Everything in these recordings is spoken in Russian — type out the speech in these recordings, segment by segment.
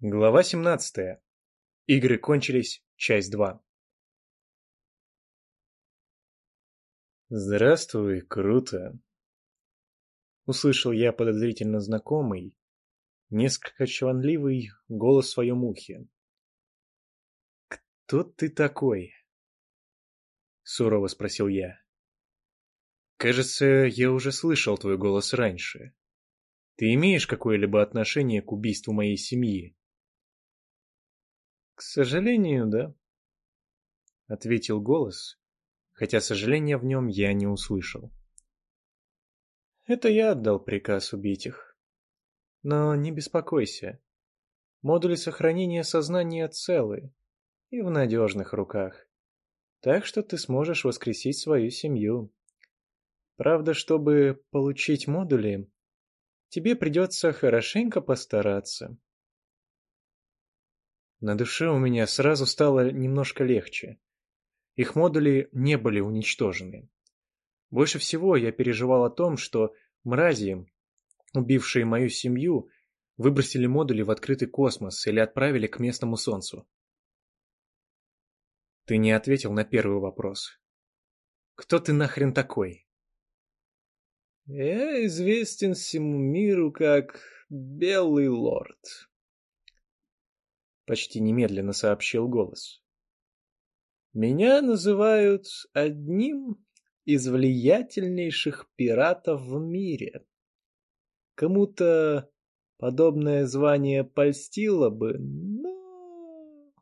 Глава 17. Игры кончились. Часть 2. Здравствуй, круто. Услышал я подозрительно знакомый, несколько чванливый голос в своем ухе. Кто ты такой? Сурово спросил я. Кажется, я уже слышал твой голос раньше. Ты имеешь какое-либо отношение к убийству моей семьи? К сожалению, да. Ответил голос, хотя сожаления в нем я не услышал. Это я отдал приказ убить их. Но не беспокойся. Модули сохранения сознания целы и в надежных руках. Так что ты сможешь воскресить свою семью. Правда, чтобы получить модули, тебе придется хорошенько постараться. На душе у меня сразу стало немножко легче. Их модули не были уничтожены. Больше всего я переживал о том, что мрази, убившие мою семью, выбросили модули в открытый космос или отправили к местному солнцу. Ты не ответил на первый вопрос. Кто ты нахрен такой? Я известен всему миру как Белый Лорд, почти немедленно сообщил голос. Меня называют одним из влиятельнейших пиратов в мире. Кому-то подобное звание польстило бы, но...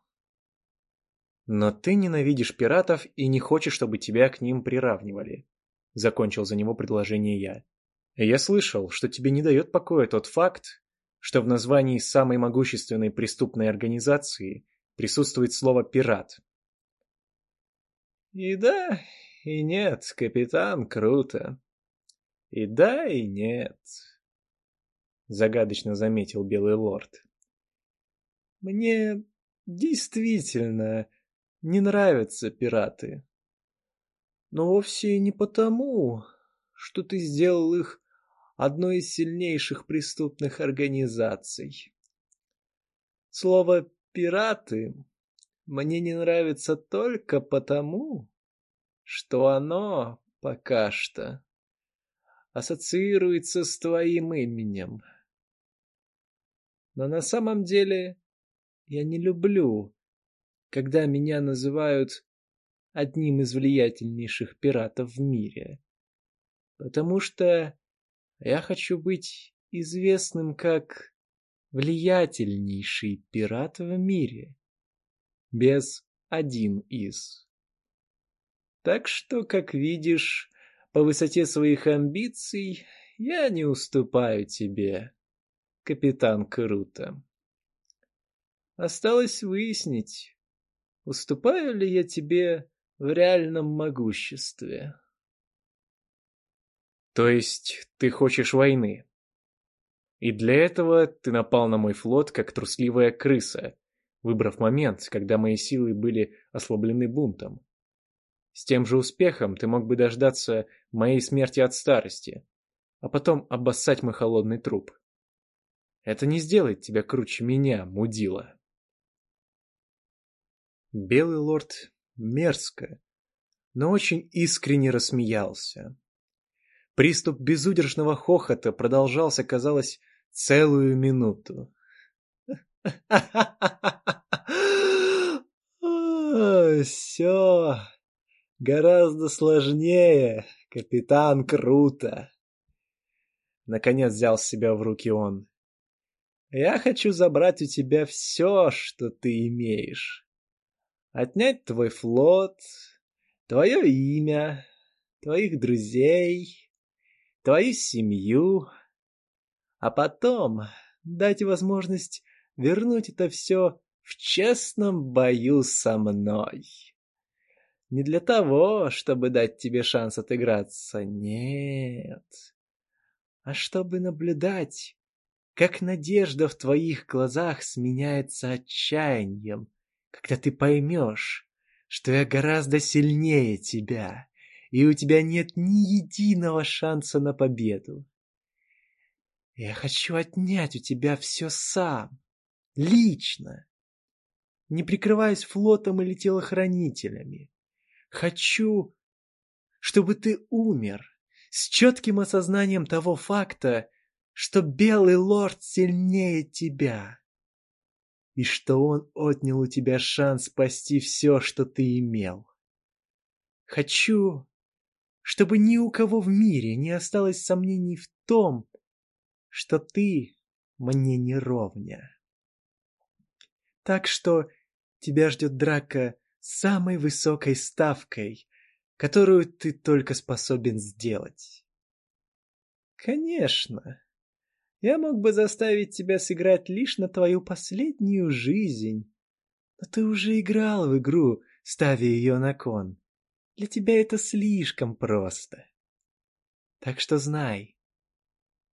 Но ты ненавидишь пиратов и не хочешь, чтобы тебя к ним приравнивали. Закончил за него предложение я. Я слышал, что тебе не дает покоя тот факт, что в названии самой могущественной преступной организации присутствует слово «пират». И да, и нет, капитан, круто. И да, и нет, загадочно заметил Белый Лорд. Мне действительно не нравятся пираты. Но вовсе не потому, что ты сделал их одной из сильнейших преступных организаций. Слово «пираты» мне не нравится только потому, что оно пока что ассоциируется с твоим именем. Но на самом деле я не люблю, когда меня называют одним из влиятельнейших пиратов в мире, потому что я хочу быть известным как влиятельнейший пират в мире. Без один из. Так что, как видишь, по высоте своих амбиций я не уступаю тебе, капитан Круто. Осталось выяснить, уступаю ли я тебе в реальном могуществе. То есть ты хочешь войны? И для этого ты напал на мой флот, как трусливая крыса, выбрав момент, когда мои силы были ослаблены бунтом. С тем же успехом ты мог бы дождаться моей смерти от старости, а потом обоссать мой холодный труп. Это не сделает тебя круче меня, мудила. Белый лорд мерзко, но очень искренне рассмеялся. Приступ безудержного хохота продолжался, казалось, целую минуту. Все гораздо сложнее, капитан Круто. Наконец взял себя в руки он. Я хочу забрать у тебя все, что ты имеешь. Отнять твой флот, твое имя, твоих друзей, твою семью, а потом дать возможность вернуть это все в честном бою со мной. Не для того, чтобы дать тебе шанс отыграться, нет, а чтобы наблюдать, как надежда в твоих глазах сменяется отчаянием, когда ты поймешь, что я гораздо сильнее тебя и у тебя нет ни единого шанса на победу. Я хочу отнять у тебя все сам. Лично. Не прикрываясь флотом или телохранителями. Хочу, чтобы ты умер с четким осознанием того факта, что Белый Лорд сильнее тебя, и что он отнял у тебя шанс спасти все, что ты имел. Хочу, чтобы ни у кого в мире не осталось сомнений в том, что ты мне не ровня. Так что тебя ждет драка с самой высокой ставкой, которую ты только способен сделать. Конечно, я мог бы заставить тебя сыграть лишь на твою последнюю жизнь, но ты уже играл в игру, ставя ее на кон. Для тебя это слишком просто. Так что знай,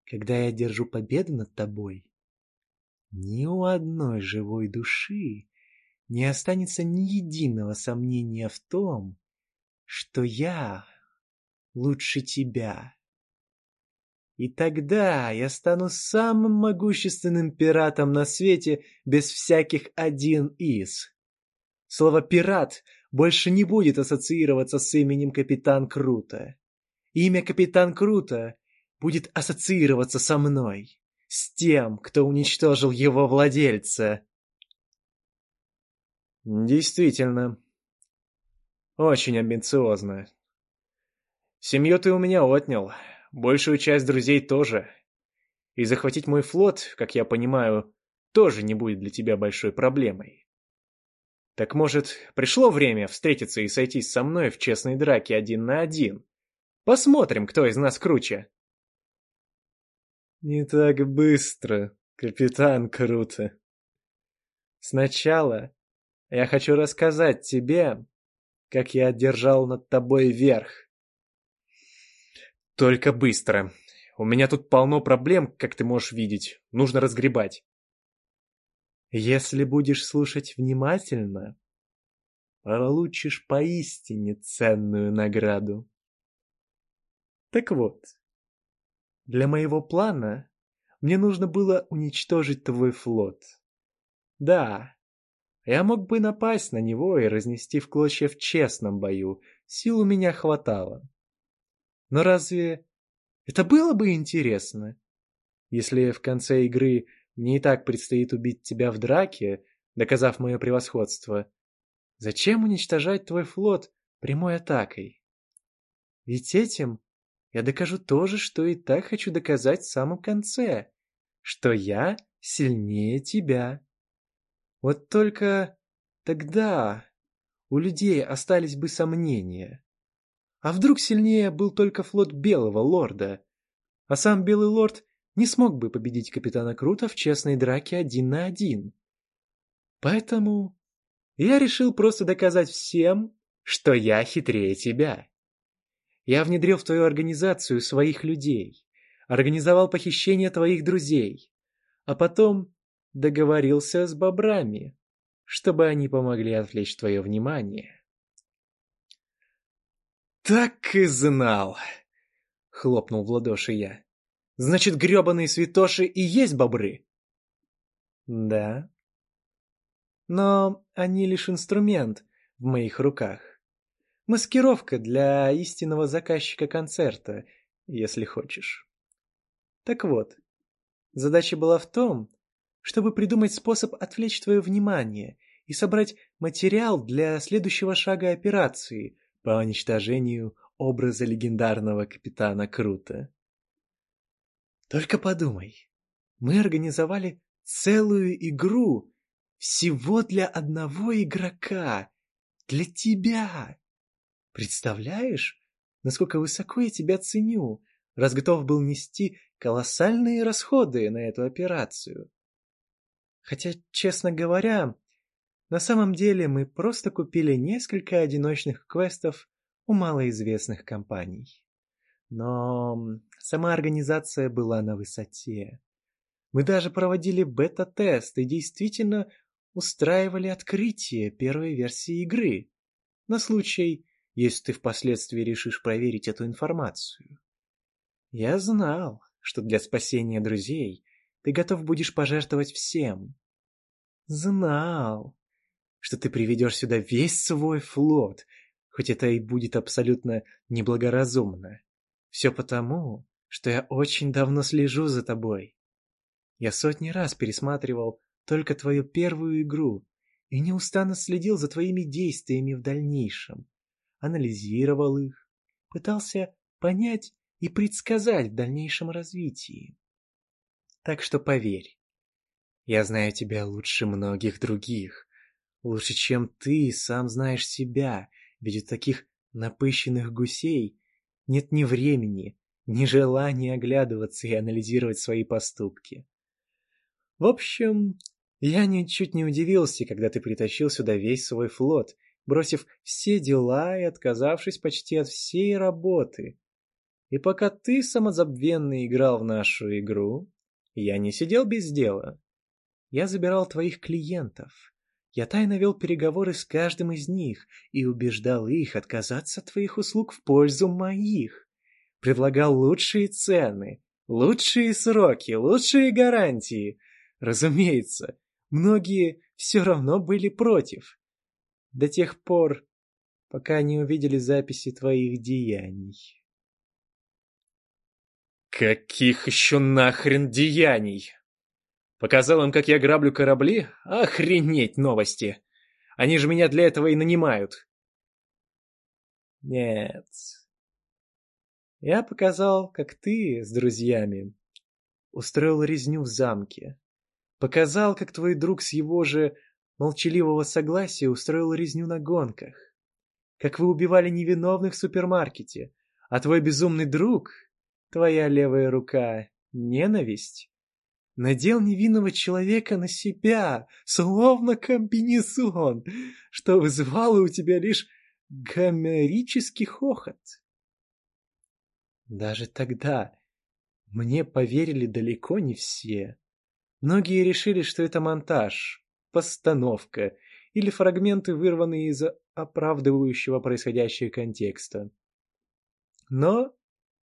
когда я держу победу над тобой, ни у одной живой души не останется ни единого сомнения в том, что я лучше тебя. И тогда я стану самым могущественным пиратом на свете без всяких один из. Слово «пират» больше не будет ассоциироваться с именем Капитан Круто. Имя Капитан Круто будет ассоциироваться со мной, с тем, кто уничтожил его владельца. Действительно, очень амбициозно. Семью ты у меня отнял, большую часть друзей тоже. И захватить мой флот, как я понимаю, тоже не будет для тебя большой проблемой. Так может, пришло время встретиться и сойтись со мной в честной драке один на один? Посмотрим, кто из нас круче. Не так быстро, капитан Круто. Сначала я хочу рассказать тебе, как я одержал над тобой верх. Только быстро. У меня тут полно проблем, как ты можешь видеть. Нужно разгребать. Если будешь слушать внимательно, получишь поистине ценную награду. Так вот, для моего плана мне нужно было уничтожить твой флот. Да, я мог бы напасть на него и разнести в клочья в честном бою, сил у меня хватало. Но разве это было бы интересно? Если в конце игры мне и так предстоит убить тебя в драке, доказав мое превосходство, зачем уничтожать твой флот прямой атакой? Ведь этим я докажу то же, что и так хочу доказать в самом конце, что я сильнее тебя. Вот только тогда у людей остались бы сомнения. А вдруг сильнее был только флот Белого Лорда, а сам Белый Лорд не смог бы победить Капитана Крута в честной драке один на один. Поэтому я решил просто доказать всем, что я хитрее тебя. Я внедрил в твою организацию своих людей, организовал похищение твоих друзей, а потом договорился с бобрами, чтобы они помогли отвлечь твое внимание. «Так и знал!» — хлопнул в ладоши я. «Значит, гребаные святоши и есть бобры?» «Да. Но они лишь инструмент в моих руках. Маскировка для истинного заказчика концерта, если хочешь. Так вот, задача была в том, чтобы придумать способ отвлечь твое внимание и собрать материал для следующего шага операции по уничтожению образа легендарного капитана Крута. Только подумай, мы организовали целую игру всего для одного игрока, для тебя. Представляешь, насколько высоко я тебя ценю, раз готов был нести колоссальные расходы на эту операцию. Хотя, честно говоря, на самом деле мы просто купили несколько одиночных квестов у малоизвестных компаний. Но сама организация была на высоте. Мы даже проводили бета-тест и действительно устраивали открытие первой версии игры. На случай, если ты впоследствии решишь проверить эту информацию. Я знал, что для спасения друзей ты готов будешь пожертвовать всем. знал, что ты приведешь сюда весь свой флот, хоть это и будет абсолютно неблагоразумно. Все потому, что я очень давно слежу за тобой. Я сотни раз пересматривал только твою первую игру и неустанно следил за твоими действиями в дальнейшем, анализировал их, пытался понять и предсказать в дальнейшем развитии. Так что поверь, я знаю тебя лучше многих других, лучше, чем ты сам знаешь себя, ведь у таких напыщенных гусей нет ни времени, ни желания оглядываться и анализировать свои поступки. В общем, я ничуть не удивился, когда ты притащил сюда весь свой флот, бросив все дела и отказавшись почти от всей работы. И пока ты самозабвенно играл в нашу игру, я не сидел без дела. Я забирал твоих клиентов. Я тайно вел переговоры с каждым из них и убеждал их отказаться от твоих услуг в пользу моих. Предлагал лучшие цены, лучшие сроки, лучшие гарантии. Разумеется, многие все равно были против. До тех пор, пока не увидели записи твоих деяний. Каких еще нахрен деяний? Показал им, как я граблю корабли? Охренеть новости! Они же меня для этого и нанимают. Нет. Я показал, как ты с друзьями устроил резню в замке. Показал, как твой друг с его же молчаливого согласия устроил резню на гонках. Как вы убивали невиновных в супермаркете, а твой безумный друг Твоя левая рука — ненависть? Надел невинного человека на себя, словно комбинезон, что вызывало у тебя лишь гомерический хохот. Даже тогда мне поверили далеко не все. Многие решили, что это монтаж, постановка или фрагменты, вырванные из оправдывающего происходящее контекста. Но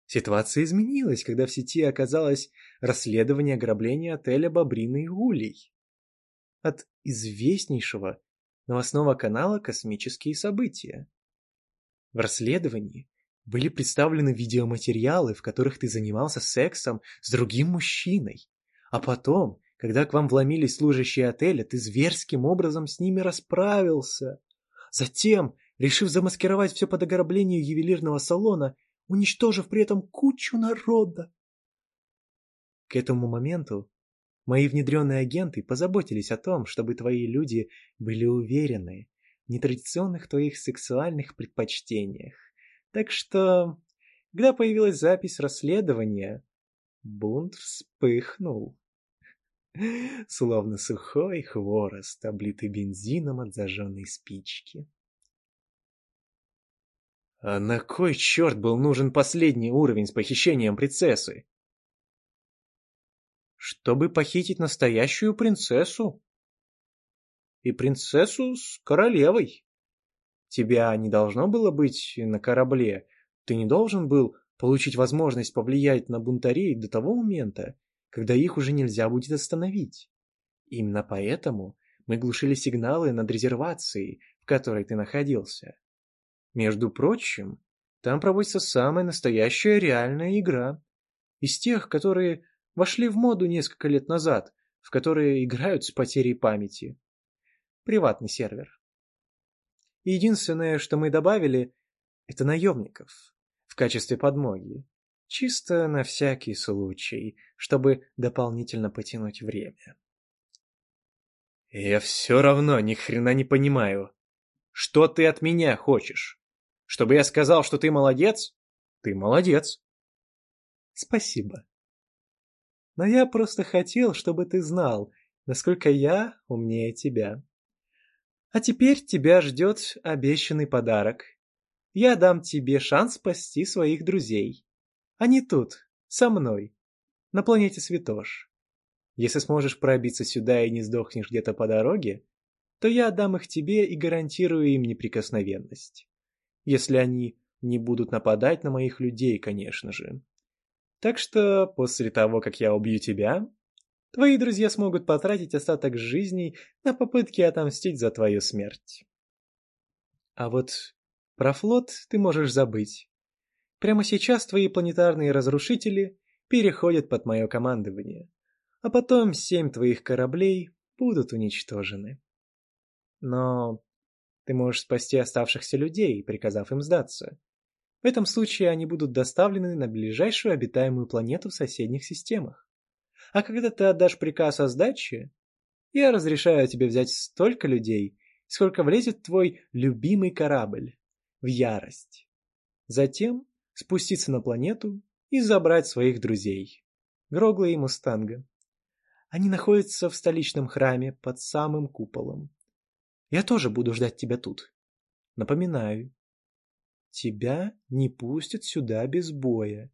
Ситуация изменилась, когда в сети оказалось расследование ограбления отеля «Бобриный улей» от известнейшего новостного канала «Космические события». В расследовании были представлены видеоматериалы, в которых ты занимался сексом с другим мужчиной, а потом, когда к вам вломились служащие отеля, ты зверским образом с ними расправился. Затем, решив замаскировать все под ограбление ювелирного салона, уничтожив при этом кучу народа. К этому моменту мои внедренные агенты позаботились о том, чтобы твои люди были уверены в нетрадиционных твоих сексуальных предпочтениях. Так что, когда появилась запись расследования, бунт вспыхнул. Словно сухой хворост, облитый бензином от зажженной спички. А на кой черт был нужен последний уровень с похищением принцессы? Чтобы похитить настоящую принцессу. И принцессу с королевой. Тебя не должно было быть на корабле. Ты не должен был получить возможность повлиять на бунтарей до того момента, когда их уже нельзя будет остановить. Именно поэтому мы глушили сигналы над резервацией, в которой ты находился. Между прочим, там проводится самая настоящая реальная игра. Из тех, которые вошли в моду несколько лет назад, в которые играют с потерей памяти. Приватный сервер. Единственное, что мы добавили, это наемников в качестве подмоги. Чисто на всякий случай, чтобы дополнительно потянуть время. Я все равно ни хрена не понимаю. Что ты от меня хочешь? Чтобы я сказал, что ты молодец? Ты молодец. Спасибо. Но я просто хотел, чтобы ты знал, насколько я умнее тебя. А теперь тебя ждет обещанный подарок. Я дам тебе шанс спасти своих друзей. Они тут, со мной, на планете Святош. Если сможешь пробиться сюда и не сдохнешь где-то по дороге, то я отдам их тебе и гарантирую им неприкосновенность. Если они не будут нападать на моих людей, конечно же. Так что после того, как я убью тебя, Твои друзья смогут потратить остаток жизней на попытки отомстить за твою смерть. А вот про флот ты можешь забыть. Прямо сейчас твои планетарные разрушители переходят под мое командование, а потом семь твоих кораблей будут уничтожены. Но ты можешь спасти оставшихся людей, приказав им сдаться. В этом случае они будут доставлены на ближайшую обитаемую планету в соседних системах. А когда ты отдашь приказ о сдаче, я разрешаю тебе взять столько людей, сколько влезет твой любимый корабль в ярость. Затем спуститься на планету и забрать своих друзей, Грогла и Мустанга. Они находятся в столичном храме под самым куполом. Я тоже буду ждать тебя тут. Напоминаю, тебя не пустят сюда без боя.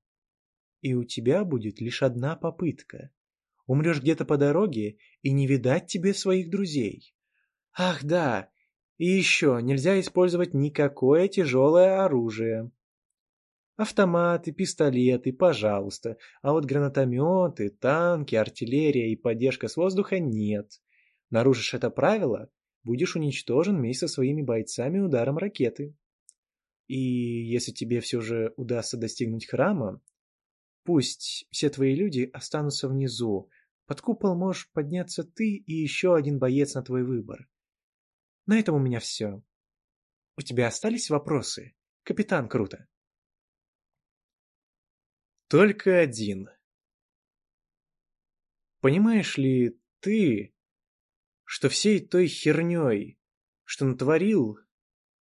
И у тебя будет лишь одна попытка. Умрешь где-то по дороге, и не видать тебе своих друзей. Ах, да, и еще нельзя использовать никакое тяжелое оружие. Автоматы, пистолеты, пожалуйста, а вот гранатометы, танки, артиллерия и поддержка с воздуха нет. Нарушишь это правило, будешь уничтожен вместе со своими бойцами ударом ракеты. И если тебе все же удастся достигнуть храма, пусть все твои люди останутся внизу, под купол можешь подняться ты и еще один боец на твой выбор. На этом у меня все. У тебя остались вопросы, капитан Круто? Только один. Понимаешь ли ты, что всей той херней, что натворил,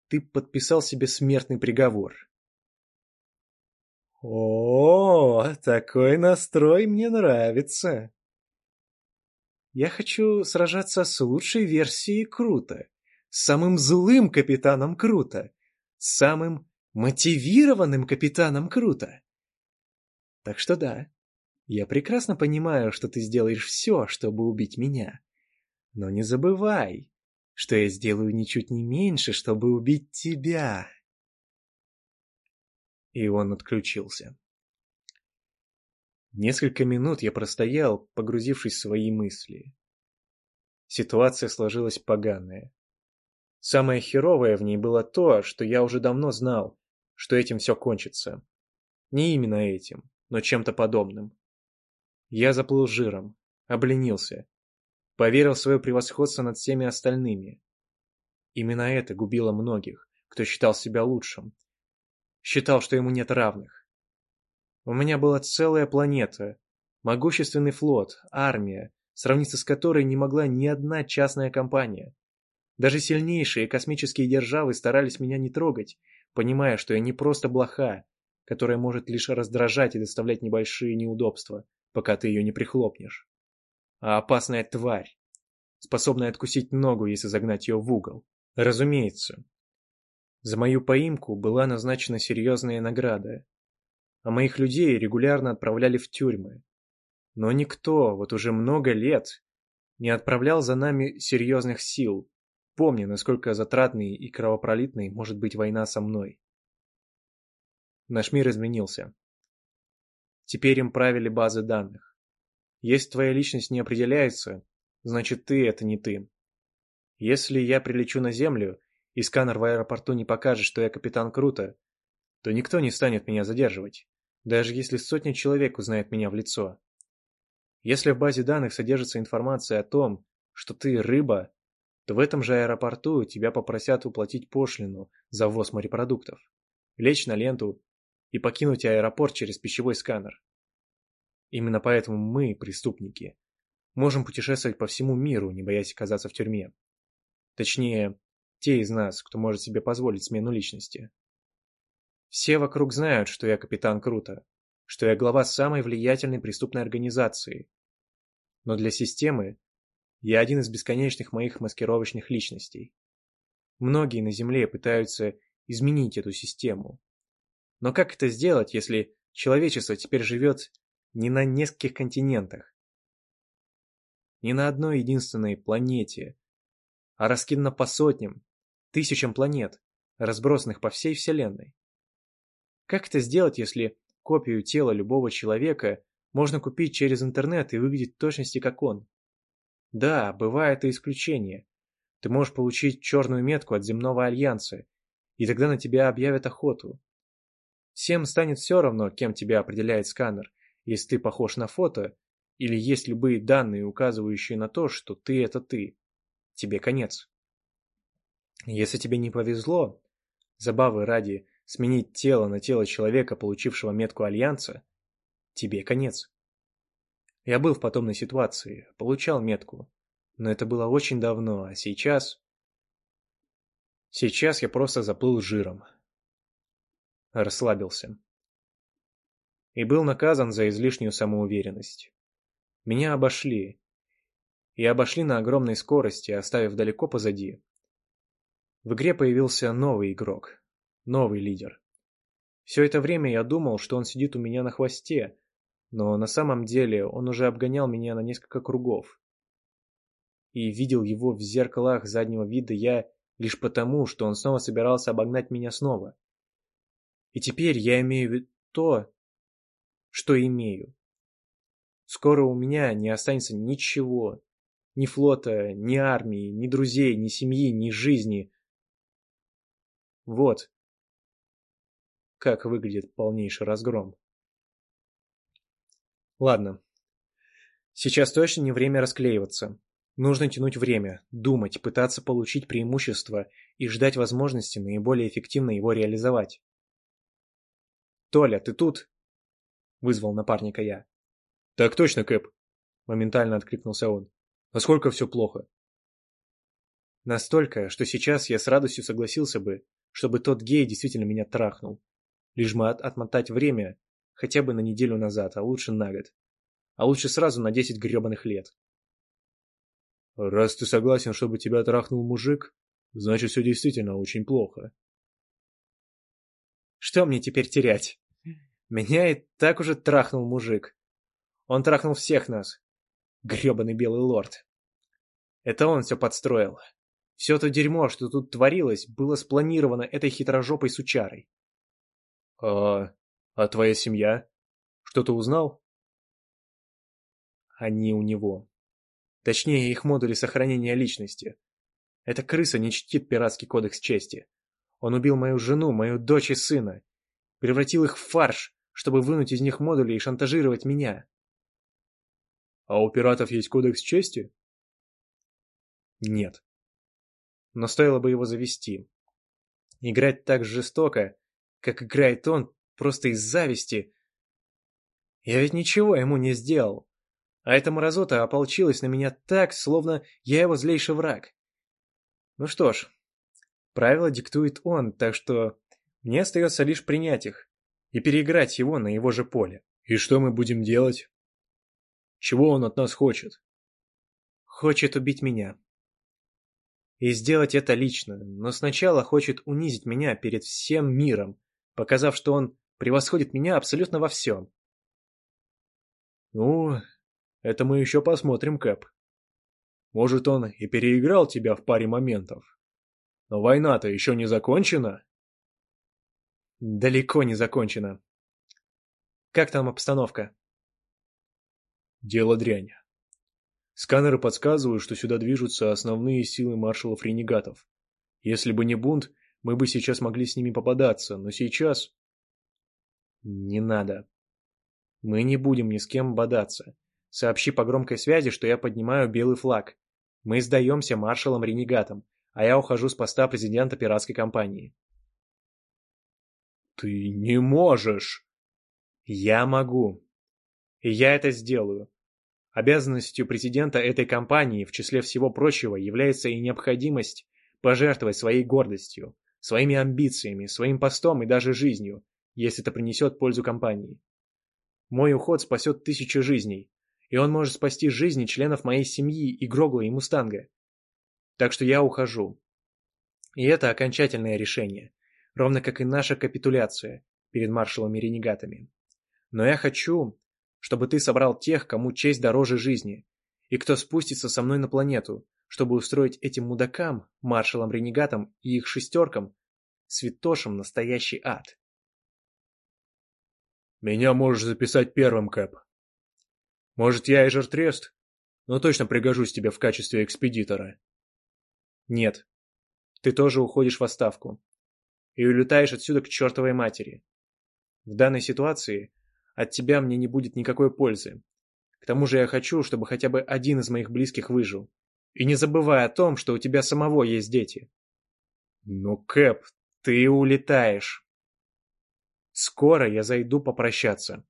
ты подписал себе смертный приговор? О, такой настрой мне нравится. Я хочу сражаться с лучшей версией Круто, с самым злым капитаном Круто, с самым мотивированным капитаном Круто. Так что да, я прекрасно понимаю, что ты сделаешь все, чтобы убить меня. Но не забывай, что я сделаю ничуть не меньше, чтобы убить тебя. И он отключился. Несколько минут я простоял, погрузившись в свои мысли. Ситуация сложилась поганая. Самое херовое в ней было то, что я уже давно знал, что этим все кончится. Не именно этим, но чем-то подобным. Я заплыл жиром, обленился, поверил в свое превосходство над всеми остальными. Именно это губило многих, кто считал себя лучшим. Считал, что ему нет равных. У меня была целая планета, могущественный флот, армия, сравниться с которой не могла ни одна частная компания. Даже сильнейшие космические державы старались меня не трогать, понимая, что я не просто блоха, которая может лишь раздражать и доставлять небольшие неудобства, пока ты ее не прихлопнешь, а опасная тварь, способная откусить ногу, если загнать ее в угол. Разумеется. За мою поимку была назначена серьезная награда, а моих людей регулярно отправляли в тюрьмы. Но никто, вот уже много лет, не отправлял за нами серьезных сил, помня, насколько затратной и кровопролитной может быть война со мной. Наш мир изменился. Теперь им правили базы данных. Если твоя личность не определяется, значит ты — это не ты. Если я прилечу на Землю, и сканер в аэропорту не покажет, что я капитан Круто, то никто не станет меня задерживать даже если сотня человек узнает меня в лицо. Если в базе данных содержится информация о том, что ты рыба, то в этом же аэропорту тебя попросят уплатить пошлину за ввоз морепродуктов, лечь на ленту и покинуть аэропорт через пищевой сканер. Именно поэтому мы, преступники, можем путешествовать по всему миру, не боясь оказаться в тюрьме. Точнее, те из нас, кто может себе позволить смену личности. Все вокруг знают, что я капитан Круто, что я глава самой влиятельной преступной организации. Но для системы я один из бесконечных моих маскировочных личностей. Многие на Земле пытаются изменить эту систему. Но как это сделать, если человечество теперь живет не на нескольких континентах, не на одной единственной планете, а раскидано по сотням, тысячам планет, разбросанных по всей Вселенной? Как это сделать, если копию тела любого человека можно купить через интернет и выглядеть в точности как он. Да, бывает и исключение. Ты можешь получить черную метку от земного альянса, и тогда на тебя объявят охоту. Всем станет все равно, кем тебя определяет сканер, если ты похож на фото, или есть любые данные, указывающие на то, что ты — это ты. Тебе конец. Если тебе не повезло, забавы ради сменить тело на тело человека, получившего метку Альянса, тебе конец. Я был в подобной ситуации, получал метку, но это было очень давно, а сейчас... Сейчас я просто заплыл жиром. Расслабился. И был наказан за излишнюю самоуверенность. Меня обошли. И обошли на огромной скорости, оставив далеко позади. В игре появился новый игрок. Новый лидер. Все это время я думал, что он сидит у меня на хвосте, но на самом деле он уже обгонял меня на несколько кругов. И видел его в зеркалах заднего вида я лишь потому, что он снова собирался обогнать меня снова. И теперь я имею то, что имею. Скоро у меня не останется ничего. Ни флота, ни армии, ни друзей, ни семьи, ни жизни. Вот как выглядит полнейший разгром. Ладно. Сейчас точно не время расклеиваться. Нужно тянуть время, думать, пытаться получить преимущество и ждать возможности наиболее эффективно его реализовать. «Толя, ты тут?» — вызвал напарника я. «Так точно, Кэп!» — моментально откликнулся он. «Насколько все плохо?» Настолько, что сейчас я с радостью согласился бы, чтобы тот гей действительно меня трахнул. Лишь бы от отмотать время хотя бы на неделю назад, а лучше на год. А лучше сразу на десять гребаных лет. «Раз ты согласен, чтобы тебя трахнул мужик, значит, все действительно очень плохо». «Что мне теперь терять? Меня и так уже трахнул мужик. Он трахнул всех нас. Гребаный белый лорд. Это он все подстроил. Все то дерьмо, что тут творилось, было спланировано этой хитрожопой сучарой. А, а твоя семья? Что ты узнал? Они у него. Точнее, их модули сохранения личности. Эта крыса не чтит пиратский кодекс чести. Он убил мою жену, мою дочь и сына. Превратил их в фарш, чтобы вынуть из них модули и шантажировать меня. А у пиратов есть кодекс чести? Нет. Но стоило бы его завести. Играть так жестоко, как играет он, просто из зависти. Я ведь ничего ему не сделал. А эта мразота ополчилась на меня так, словно я его злейший враг. Ну что ж, правила диктует он, так что мне остается лишь принять их и переиграть его на его же поле. И что мы будем делать? Чего он от нас хочет? Хочет убить меня. И сделать это лично, но сначала хочет унизить меня перед всем миром, показав, что он превосходит меня абсолютно во всем. Ну, это мы еще посмотрим, Кэп. Может, он и переиграл тебя в паре моментов. Но война-то еще не закончена. Далеко не закончена. Как там обстановка? Дело дрянь. Сканеры подсказывают, что сюда движутся основные силы маршалов-ренегатов. Если бы не бунт, мы бы сейчас могли с ними попадаться, но сейчас... Не надо. Мы не будем ни с кем бодаться. Сообщи по громкой связи, что я поднимаю белый флаг. Мы сдаемся маршалам-ренегатам, а я ухожу с поста президента пиратской компании. Ты не можешь. Я могу. И я это сделаю. Обязанностью президента этой компании, в числе всего прочего, является и необходимость пожертвовать своей гордостью, своими амбициями, своим постом и даже жизнью, если это принесет пользу компании. Мой уход спасет тысячи жизней, и он может спасти жизни членов моей семьи и Грогла и Мустанга. Так что я ухожу. И это окончательное решение, ровно как и наша капитуляция перед маршалами-ренегатами. Но я хочу, чтобы ты собрал тех, кому честь дороже жизни, и кто спустится со мной на планету, чтобы устроить этим мудакам, маршалам-ренегатам и их шестеркам, святошам настоящий ад. «Меня можешь записать первым, Кэп», Может, я и жертрест, но точно пригожусь тебе в качестве экспедитора. Нет. Ты тоже уходишь в отставку. И улетаешь отсюда к чертовой матери. В данной ситуации от тебя мне не будет никакой пользы. К тому же я хочу, чтобы хотя бы один из моих близких выжил. И не забывай о том, что у тебя самого есть дети. Ну, Кэп, ты улетаешь. Скоро я зайду попрощаться.